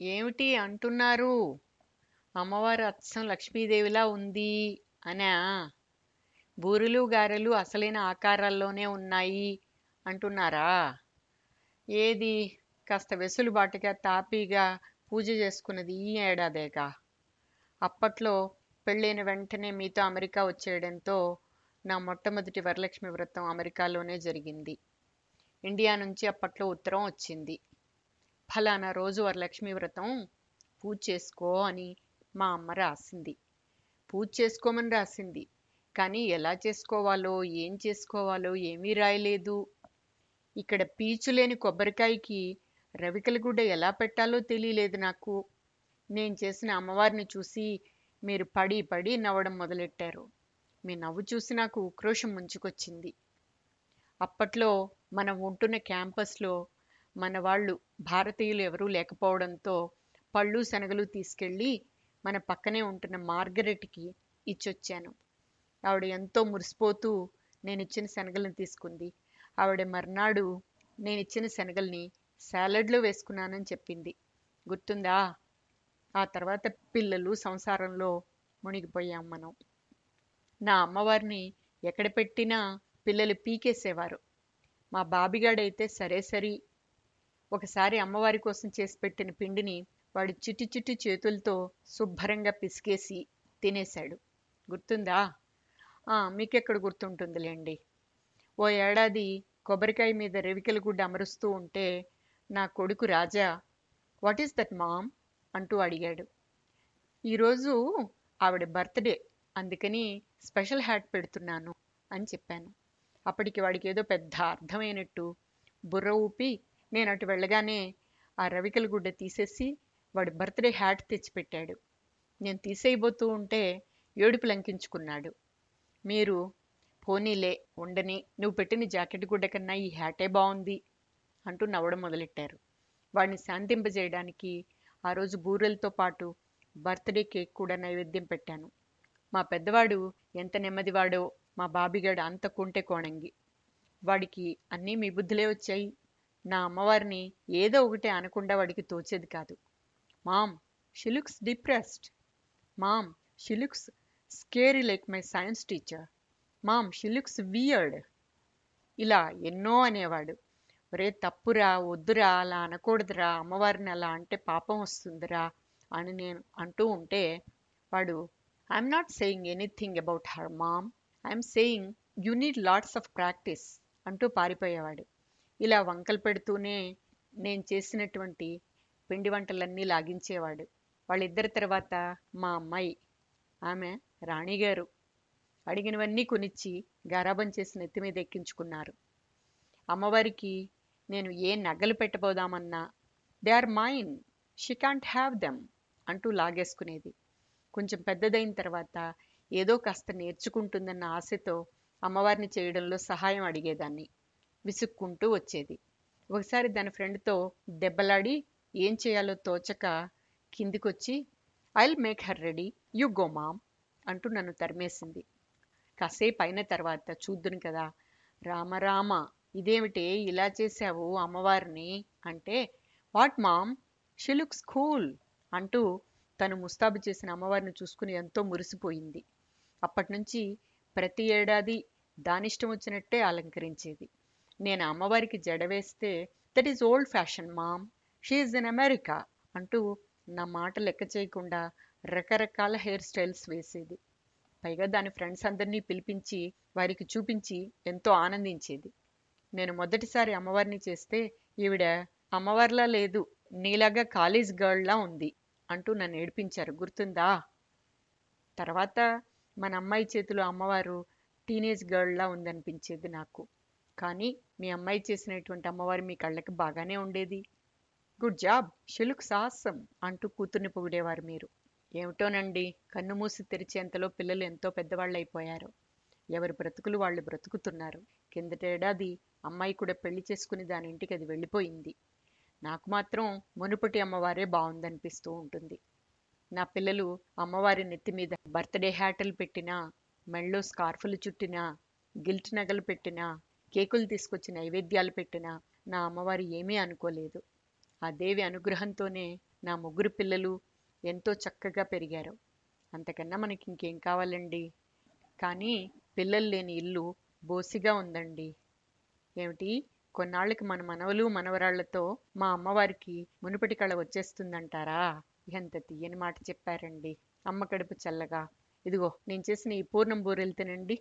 ఏమిటి అంటున్నారు? అమ్మవారు అచ్చం లక్ష్మీదేవిలా ఉంది అనా? బూరెలు గారెలు అసలైన ఆకారాల్లోనే ఉన్నాయి అంటున్నారా? ఏది? కాస్త వెసులుబాటుగా తాపీగా పూజ చేసుకున్నది ఈ ఏడాదేగా. అప్పట్లో పెళ్ళైన వెంటనే మీతో అమెరికా వచ్చేయడంతో నా మొట్టమొదటి వరలక్ష్మి వ్రతం అమెరికాలోనే జరిగింది. ఇండియా నుంచి అప్పట్లో ఉత్తరం వచ్చింది. ఫలానా రోజు వరలక్ష్మి వ్రతం పూజ చేసుకో అని మా అమ్మ రాసింది. పూజ చేసుకోమని రాసింది. కానీ ఎలా చేసుకోవాలో ఏం చేసుకోవాలో ఏమీ రాయలేదు. ఇక్కడ పీచు లేని కొబ్బరికాయకి రవికల గుడ్డ ఎలా పెట్టాలో తెలియలేదు నాకు. నేను చేసిన అమ్మవారిని చూసి మీరు పడి పడి నవ్వడం మొదలెట్టారు. మీ నవ్వు చూసి నాకు ఉక్రోషం ముంచుకొచ్చింది. అప్పట్లో మనం ఉంటున్న క్యాంపస్లో మన వాళ్ళు భారతీయులు ఎవరూ లేకపోవడంతో పళ్ళు శనగలు తీసుకెళ్ళి మన పక్కనే ఉంటున్న మార్గరెట్కి ఇచ్చొచ్చాను. ఆవిడ ఎంతో మురిసిపోతూ నేను ఇచ్చిన శనగలను తీసుకుంది. ఆవిడ మర్నాడు నేను ఇచ్చిన శనగల్ని సాలడ్లో వేసుకున్నానని చెప్పింది. గుర్తుందా? ఆ తర్వాత పిల్లలు సంసారంలో మునిగిపోయాం మనం. నా అమ్మవారిని ఎక్కడ పెట్టినా పిల్లలు పీకేసేవారు. మా బాబిగాడైతే సరే సరి ఒకసారి అమ్మవారి కోసం చేసి పెట్టిన పిండిని వాడు చిట్టి చిటి చేతులతో శుభ్రంగా పిసికేసి తినేశాడు. గుర్తుందా? మీకెక్కడ గుర్తుంటుందిలేండి. ఓ ఏడాది కొబ్బరికాయ మీద రెవికల గుడ్డ అమరుస్తూ ఉంటే నా కొడుకు Raja what is that mom అంటూ అడిగాడు. ఈరోజు ఆవిడ బర్త్డే అందుకని స్పెషల్ హ్యాట్ పెడుతున్నాను అని చెప్పాను. అప్పటికి వాడికి ఏదో పెద్ద అర్థమైనట్టు బుర్ర ఊపి నేను అటు వెళ్ళగానే ఆ రవికల గుడ్డ తీసేసి వాడు బర్త్డే హ్యాట్ తెచ్చిపెట్టాడు. నేను తీసేయబోతూ ఉంటే ఏడుపు లంకించుకున్నాడు. మీరు పోనీలే ఉండని నువ్వు పెట్టిన జాకెట్ గుడ్డ కన్నా ఈ హ్యాటే బాగుంది అంటూ నవ్వడం మొదలెట్టారు. వాడిని శాంతింపజేయడానికి ఆ రోజు బూరెలతో పాటు బర్త్డే కేక్ కూడా నైవేద్యం పెట్టాను. మా పెద్దవాడు ఎంత నెమ్మదివాడో మా బాబిగాడు అంత కుంటే కోణంగి. వాడికి అన్నీ మీ బుద్ధులే వచ్చాయి. నా అమ్మవారిని ఏదో ఒకటి అనకుండా వాడికి తోచేది కాదు. Mom she looks depressed. Mom she looks scary like my science teacher. Mom she looks weird. ఇలా ఎన్నో అనేవాడు. ఒరే తప్పురా వద్దురా అలా అనకూడదురా అమ్మవారిని అలా అంటే పాపం వస్తుందిరా అని నేను అంటూ ఉంటే వాడు I'm not saying anything about her mom I'm saying you need lots of practice అంటూ పారిపోయేవాడు. ఇలా వంకలు పెడుతూనే నేను చేసినటువంటి పిండి వంటలన్నీ లాగించేవాడు. వాళ్ళిద్దరి తర్వాత మా అమ్మాయి ఆమె రాణిగారు అడిగినవన్నీ కొనిచ్చి గారాబం చేసి నెత్తి మీద ఎక్కించుకున్నారు. అమ్మవారికి నేను ఏ నగలు పెట్టబోదామన్నా they are mine she can't have them అంటూ లాగేసుకునేది. కొంచెం పెద్దదైన తర్వాత ఏదో కాస్త నేర్చుకుంటుందన్న ఆశతో అమ్మవారిని చేయడంలో సహాయం అడిగేదాన్ని. విసుక్కుంటూ వచ్చేది. ఒకసారి దాని ఫ్రెండ్తో దెబ్బలాడి ఏం చేయాలో తోచక కిందికొచ్చి I'll make her ready. You go mom అంటూ నన్ను తరిమేసింది. కాసేపు అయిన తర్వాత చూద్దును కదా రామరామ ఇదేమిటే? ఇలా చేశావు అమ్మవారిని? అంటే what mom? She looks cool అంటూ తను ముస్తాబు చేసిన అమ్మవారిని చూసుకుని ఎంతో మురిసిపోయింది. అప్పటి నుంచి ప్రతి ఏడాది దానిష్టం వచ్చినట్టే అలంకరించేది. నేను అమ్మవారికి జడ వేస్తే that is old fashion mom she in America అంటూ నా మాట లెక్క చేయకుండా రకరకాల హెయిర్ స్టైల్స్ వేసేది. పైగా దాని ఫ్రెండ్స్ అందరినీ పిలిపించి వారికి చూపించి ఎంతో ఆనందించేది. నేను మొదటిసారి అమ్మవారిని చేస్తే ఈవిడ అమ్మవారిలా లేదు నీలాగా కాలేజ్ గర్ల్లా ఉంది అంటూ నన్ను ఏడిపించారు. గుర్తుందా? తర్వాత మన అమ్మాయి చేతిలో అమ్మవారు టీనేజ్ గర్ల్లా ఉందనిపించేది నాకు. కానీ మీ అమ్మాయి చేసినటువంటి అమ్మవారి మీ కళ్ళకి బాగానే ఉండేది. గుడ్ జాబ్ షిలుక్ సాహసం అంటూ కూతుర్ని పొగిడేవారు మీరు. ఏమిటోనండి కన్ను మూసి తెరిచేంతలో పిల్లలు ఎంతో పెద్దవాళ్ళు అయిపోయారు ఎవరి బ్రతుకులు వాళ్ళు బ్రతుకుతున్నారు. కిందటేడాది అమ్మాయి కూడా పెళ్ళి చేసుకుని దాని ఇంటికి అది వెళ్ళిపోయింది. నాకు మాత్రం మునుపటి అమ్మవారే బాగుందనిపిస్తూ ఉంటుంది. నా పిల్లలు అమ్మవారి నెత్తి మీద బర్త్డే హ్యాటలు పెట్టినా మెళ్ళో స్కార్ఫులు చుట్టినా గిల్ట్ నగలు పెట్టినా కేకులు తీసుకొచ్చి నైవేద్యాలు పెట్టినా నా అమ్మవారు ఏమీ అనుకోలేదు. ఆ దేవి అనుగ్రహంతోనే నా ముగ్గురు పిల్లలు ఎంతో చక్కగా పెరిగారు. అంతకన్నా మనకి ఇంకేం కావాలండి? కానీ పిల్లలు లేని ఇల్లు బోసిగా ఉందండి. ఏమిటి? కొన్నాళ్ళకి మన మనవలు మనవరాళ్ళతో మా అమ్మవారికి మునుపటి కళ వచ్చేస్తుందంటారా? ఎంత తీయని మాట చెప్పారండి. అమ్మ కడుపు చల్లగా. ఇదిగో నేను చేసిన ఈ పూర్ణం బూరెలు తినండి.